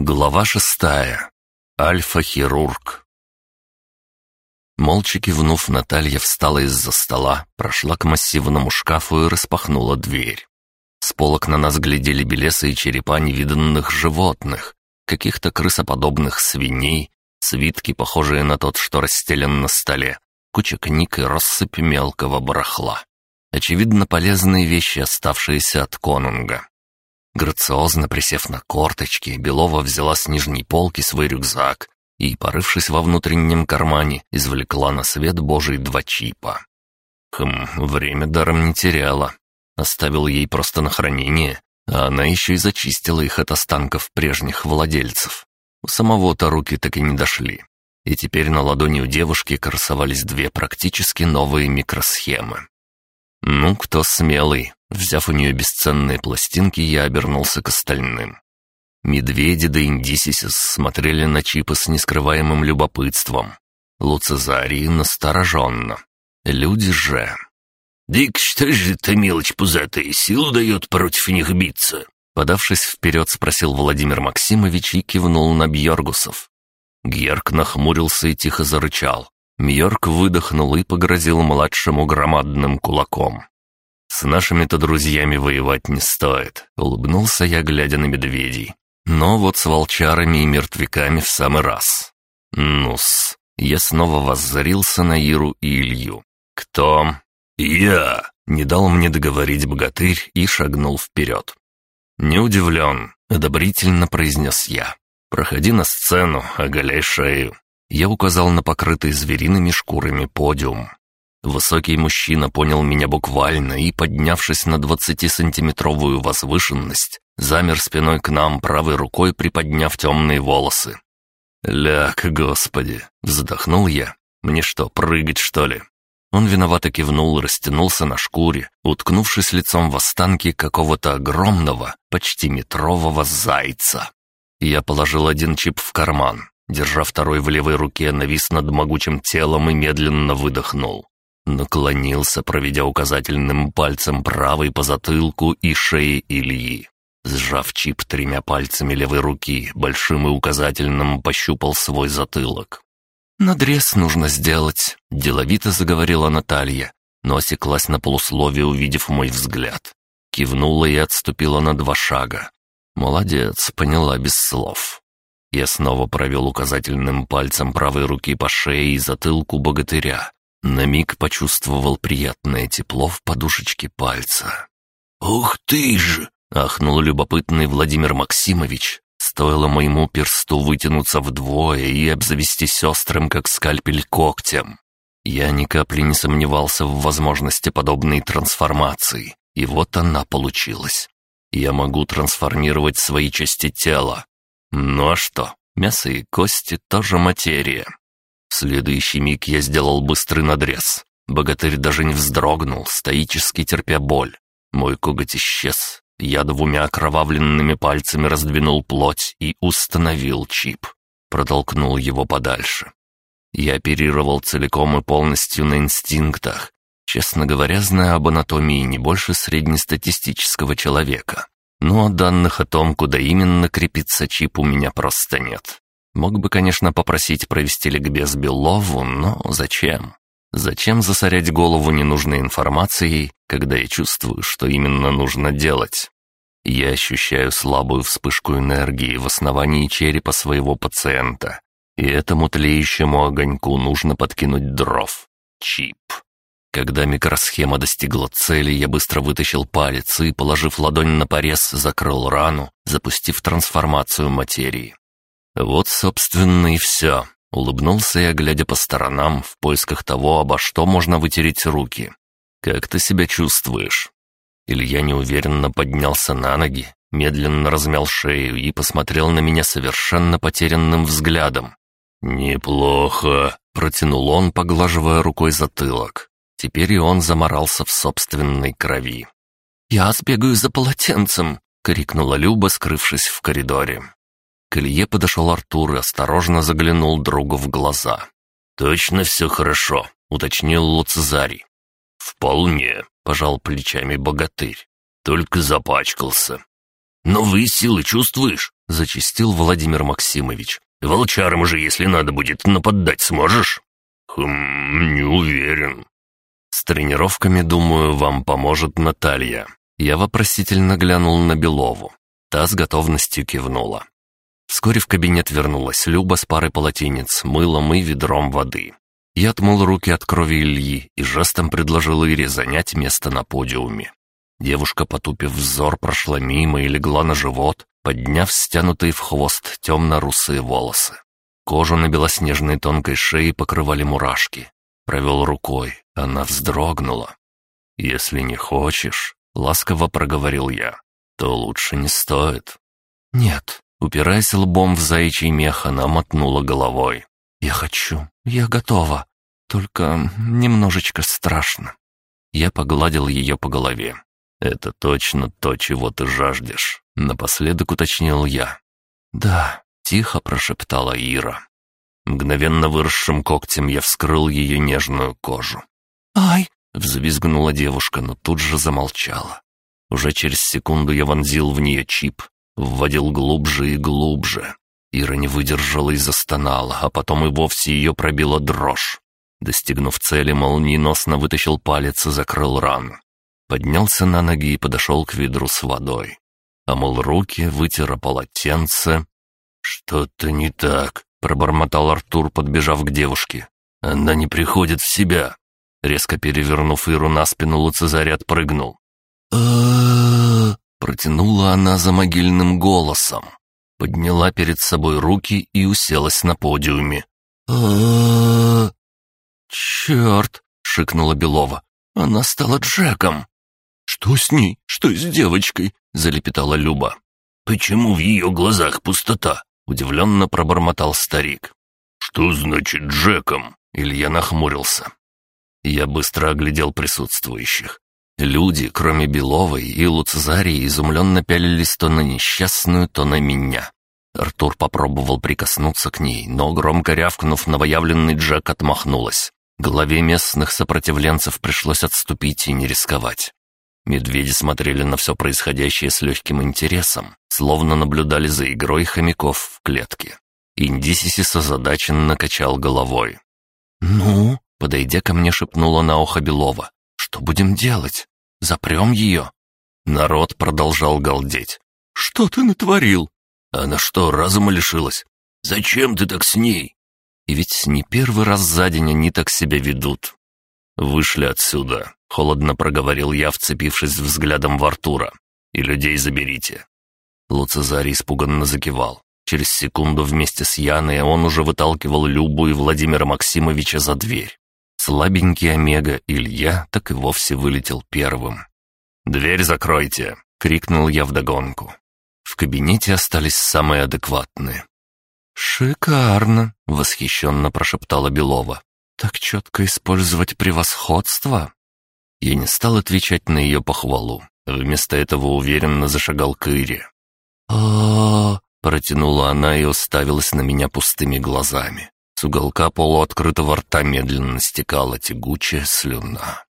Глава шестая. Альфа-хирург. Молча кивнув, Наталья встала из-за стола, прошла к массивному шкафу и распахнула дверь. С полок на нас глядели белесы и черепа невиданных животных, каких-то крысоподобных свиней, свитки, похожие на тот, что расстелен на столе, куча книг и россыпь мелкого барахла. Очевидно, полезные вещи, оставшиеся от конунга. Грациозно присев на корточки, Белова взяла с нижней полки свой рюкзак и, порывшись во внутреннем кармане, извлекла на свет божий два чипа. Хм, время даром не теряла. Оставил ей просто на хранение, а она еще и зачистила их от останков прежних владельцев. У самого-то руки так и не дошли. И теперь на ладони у девушки красовались две практически новые микросхемы. «Ну, кто смелый?» Взяв у нее бесценные пластинки, я обернулся к остальным. Медведи да Индисисис смотрели на чипы с нескрываемым любопытством. Луцезарий настороженно. Люди же... «Дик, что же ты, мелочь пузатая, силу дает против них биться?» Подавшись вперед, спросил Владимир Максимович и кивнул на Бьергусов. Герк нахмурился и тихо зарычал. Мьорк выдохнул и погрозил младшему громадным кулаком. «С нашими-то друзьями воевать не стоит», — улыбнулся я, глядя на медведей. «Но вот с волчарами и мертвяками в самый раз». «Ну-с». Я снова воззрился на Иру и Илью. «Кто?» «Я!» — не дал мне договорить богатырь и шагнул вперед. «Не удивлен», — одобрительно произнес я. «Проходи на сцену, оголяй шею». Я указал на покрытый звериными шкурами подиум. Высокий мужчина понял меня буквально и, поднявшись на 20-сантиметровую возвышенность, замер спиной к нам, правой рукой приподняв темные волосы. «Ляк, господи!» — вздохнул я. «Мне что, прыгать, что ли?» Он виновато кивнул и растянулся на шкуре, уткнувшись лицом в останки какого-то огромного, почти метрового зайца. Я положил один чип в карман, держа второй в левой руке, навис над могучим телом и медленно выдохнул наклонился, проведя указательным пальцем правой по затылку и шее Ильи. Сжав чип тремя пальцами левой руки, большим и указательным пощупал свой затылок. «Надрез нужно сделать», — деловито заговорила Наталья, но осеклась на полусловие, увидев мой взгляд. Кивнула и отступила на два шага. «Молодец», — поняла без слов. Я снова провел указательным пальцем правой руки по шее и затылку богатыря, на миг почувствовал приятное тепло в подушечке пальца. «Ух ты же, — ахнул любопытный Владимир Максимович. Стоило моему персту вытянуться вдвое и обзавестись острым, как скальпель, когтем. Я ни капли не сомневался в возможности подобной трансформации, и вот она получилась. Я могу трансформировать свои части тела. Ну а что, мясо и кости — тоже материя. В следующий миг я сделал быстрый надрез. Богатырь даже не вздрогнул, стоически терпя боль. Мой коготь исчез. Я двумя окровавленными пальцами раздвинул плоть и установил чип. Протолкнул его подальше. Я оперировал целиком и полностью на инстинктах. Честно говоря, знаю об анатомии не больше среднестатистического человека. Но данных о том, куда именно крепится чип, у меня просто нет. Мог бы, конечно, попросить провести ликбез Белову, но зачем? Зачем засорять голову ненужной информацией, когда я чувствую, что именно нужно делать? Я ощущаю слабую вспышку энергии в основании черепа своего пациента. И этому тлеющему огоньку нужно подкинуть дров. Чип. Когда микросхема достигла цели, я быстро вытащил палец и, положив ладонь на порез, закрыл рану, запустив трансформацию материи. «Вот, собственно, и все», — улыбнулся я, глядя по сторонам, в поисках того, обо что можно вытереть руки. «Как ты себя чувствуешь?» Илья неуверенно поднялся на ноги, медленно размял шею и посмотрел на меня совершенно потерянным взглядом. «Неплохо», — протянул он, поглаживая рукой затылок. Теперь и он заморался в собственной крови. «Я сбегаю за полотенцем!» — крикнула Люба, скрывшись в коридоре. К Илье подошел Артур и осторожно заглянул другу в глаза. «Точно все хорошо», — уточнил Луцезарий. «Вполне», — пожал плечами богатырь. «Только запачкался». «Новые силы чувствуешь?» — зачистил Владимир Максимович. «Волчарам же, если надо будет, нападать сможешь?» «Хм, не уверен». «С тренировками, думаю, вам поможет Наталья». Я вопросительно глянул на Белову. Та с готовностью кивнула. Вскоре в кабинет вернулась Люба с парой полотенец, мылом и ведром воды. Я отмыл руки от крови Ильи и жестом предложил Ире занять место на подиуме. Девушка, потупив взор, прошла мимо и легла на живот, подняв стянутые в хвост темно-русые волосы. Кожу на белоснежной тонкой шее покрывали мурашки. Провел рукой, она вздрогнула. «Если не хочешь», — ласково проговорил я, — «то лучше не стоит». «Нет», Упираясь лбом в заячий мех, она мотнула головой. «Я хочу, я готова, только немножечко страшно». Я погладил ее по голове. «Это точно то, чего ты жаждешь», — напоследок уточнил я. «Да», — тихо прошептала Ира. Мгновенно выросшим когтем я вскрыл ее нежную кожу. «Ай!» — взвизгнула девушка, но тут же замолчала. Уже через секунду я вонзил в нее чип, вводил глубже и глубже. Ира не выдержала и застонала, а потом и вовсе ее пробила дрожь. Достигнув цели, молниеносно вытащил палец и закрыл рану. Поднялся на ноги и подошел к ведру с водой. А, Омыл руки, вытер полотенце. «Что-то не так», — пробормотал Артур, подбежав к девушке. «Она не приходит в себя». Резко перевернув Иру на спину, Луцезарь отпрыгнул. «А-а-а!» Протянула она за могильным голосом. Подняла перед собой руки и уселась на подиуме. а «Черт!» — шикнула Белова. «Она стала Джеком!» «Что с ней? Что с девочкой?» — залепетала Люба. «Почему в ее глазах пустота?» — удивленно пробормотал старик. «Что значит Джеком?» — Илья нахмурился. Я быстро оглядел присутствующих. Люди, кроме Беловой и Луцезарии, изумленно пялились то на несчастную, то на меня. Артур попробовал прикоснуться к ней, но, громко рявкнув, новоявленный Джек отмахнулась. Главе местных сопротивленцев пришлось отступить и не рисковать. Медведи смотрели на все происходящее с легким интересом, словно наблюдали за игрой хомяков в клетке. Индисисис озадаченно накачал головой. «Ну?» — подойдя ко мне, шепнула на ухо Белова. «Что будем делать?» Запрем ее?» Народ продолжал галдеть. «Что ты натворил?» «Она что, разума лишилась? Зачем ты так с ней?» И ведь не первый раз за день они так себя ведут. «Вышли отсюда», — холодно проговорил я, вцепившись взглядом в Артура. «И людей заберите». Луцезарий испуганно закивал. Через секунду вместе с Яной он уже выталкивал Любу и Владимира Максимовича за дверь. Слабенький Омега Илья так и вовсе вылетел первым. «Дверь закройте!» — крикнул я вдогонку. В кабинете остались самые адекватные. «Шикарно!» — восхищенно прошептала Белова. «Так четко использовать превосходство!» Я не стал отвечать на ее похвалу. Вместо этого уверенно зашагал к Ире. а протянула она и уставилась на меня пустыми глазами. С уголка полуоткрытого рта медленно стекала тягучая слюна.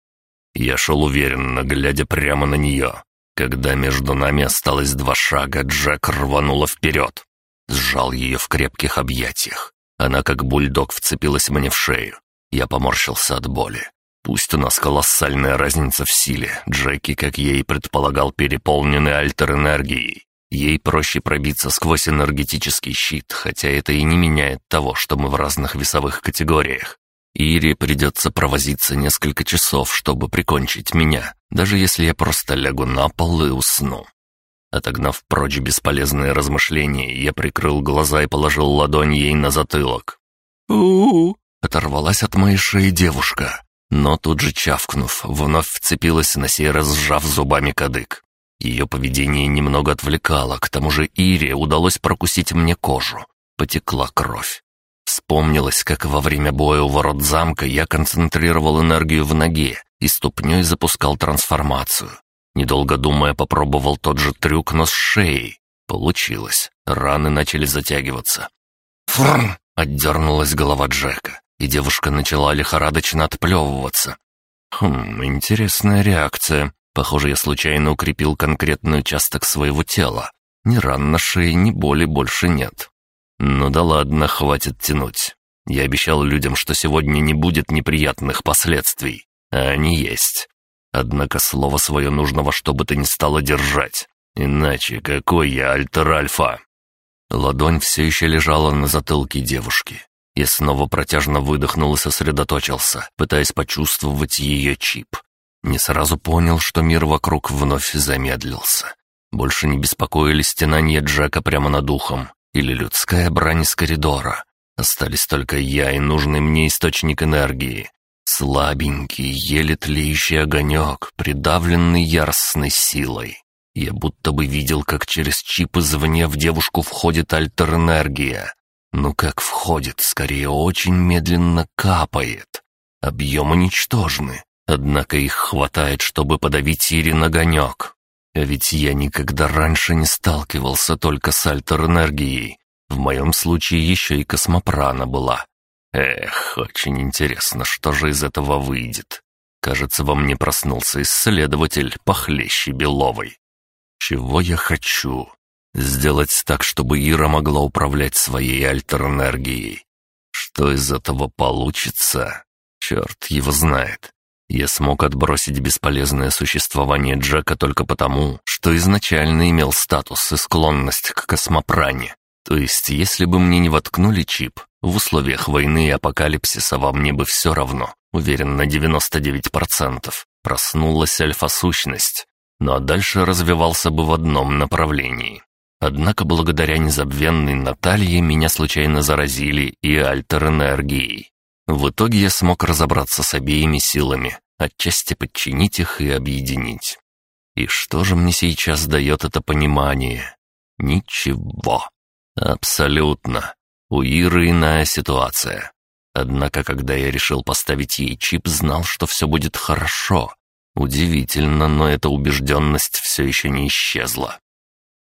Я шел уверенно, глядя прямо на нее. Когда между нами осталось два шага, Джек рванула вперед. Сжал ее в крепких объятиях. Она как бульдог вцепилась мне в шею. Я поморщился от боли. Пусть у нас колоссальная разница в силе, Джеки, как я и предполагал, переполнены альтер-энергией. Ей проще пробиться сквозь энергетический щит, хотя это и не меняет того, что мы в разных весовых категориях. Ире придется провозиться несколько часов, чтобы прикончить меня, даже если я просто лягу на пол и усну. Отогнав прочь бесполезные размышления, я прикрыл глаза и положил ладонь ей на затылок. у у оторвалась от моей шеи девушка, но тут же чавкнув, вновь вцепилась, на сей раз сжав зубами кадык. Ее поведение немного отвлекало, к тому же Ире удалось прокусить мне кожу. Потекла кровь. Вспомнилось, как во время боя у ворот замка я концентрировал энергию в ноге и ступней запускал трансформацию. Недолго думая, попробовал тот же трюк, но с шеей. Получилось. Раны начали затягиваться. «Фрррр!» — отдернулась голова Джека, и девушка начала лихорадочно отплевываться. «Хм, интересная реакция. Похоже, я случайно укрепил конкретный участок своего тела. Ни ран на шее, ни боли больше нет. Ну да ладно, хватит тянуть. Я обещал людям, что сегодня не будет неприятных последствий, а они есть. Однако слово свое нужного, чтобы ты не то стало держать. Иначе какой я альтер-альфа? Ладонь все еще лежала на затылке девушки. Я снова протяжно выдохнул и сосредоточился, пытаясь почувствовать ее чип не сразу понял, что мир вокруг вновь замедлился. Больше не беспокоили стенания Джека прямо над ухом или людская брань из коридора. Остались только я и нужный мне источник энергии. Слабенький, еле тлеющий огонек, придавленный яростной силой. Я будто бы видел, как через чип извне в девушку входит альтерэнергия. но как входит, скорее очень медленно капает. Объемы ничтожны, Однако их хватает, чтобы подавить Ирин огонек. А ведь я никогда раньше не сталкивался только с альтер-энергией. В моем случае еще и космопрана была. Эх, очень интересно, что же из этого выйдет. Кажется, во мне проснулся исследователь похлеще Беловой. Чего я хочу? Сделать так, чтобы Ира могла управлять своей альтер-энергией. Что из этого получится? Черт его знает. Я смог отбросить бесполезное существование Джека только потому, что изначально имел статус и склонность к космопране. То есть, если бы мне не воткнули чип, в условиях войны и апокалипсиса во мне бы все равно, уверен на 99%, проснулась альфа-сущность. Ну а дальше развивался бы в одном направлении. Однако благодаря незабвенной Наталье меня случайно заразили и альтер-энергией. В итоге я смог разобраться с обеими силами, отчасти подчинить их и объединить. И что же мне сейчас дает это понимание? Ничего. Абсолютно. У Иры иная ситуация. Однако, когда я решил поставить ей чип, знал, что все будет хорошо. Удивительно, но эта убежденность все еще не исчезла.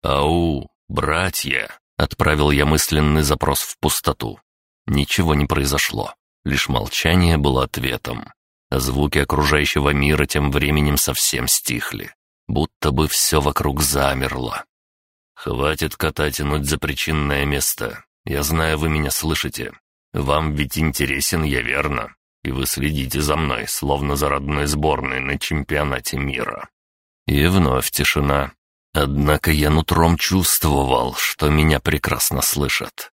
«Ау, братья!» — отправил я мысленный запрос в пустоту. Ничего не произошло. Лишь молчание было ответом. Звуки окружающего мира тем временем совсем стихли. Будто бы все вокруг замерло. «Хватит кота тянуть за причинное место. Я знаю, вы меня слышите. Вам ведь интересен я, верно? И вы следите за мной, словно за родной сборной на чемпионате мира». И вновь тишина. Однако я нутром чувствовал, что меня прекрасно слышат.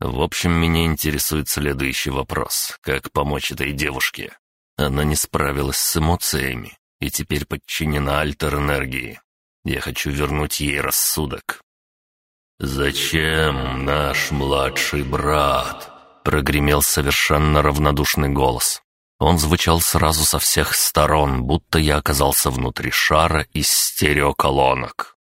В общем, меня интересует следующий вопрос. Как помочь этой девушке? Она не справилась с эмоциями и теперь подчинена альтер-энергии. Я хочу вернуть ей рассудок. «Зачем наш младший брат?» — прогремел совершенно равнодушный голос. Он звучал сразу со всех сторон, будто я оказался внутри шара из стереоколонок.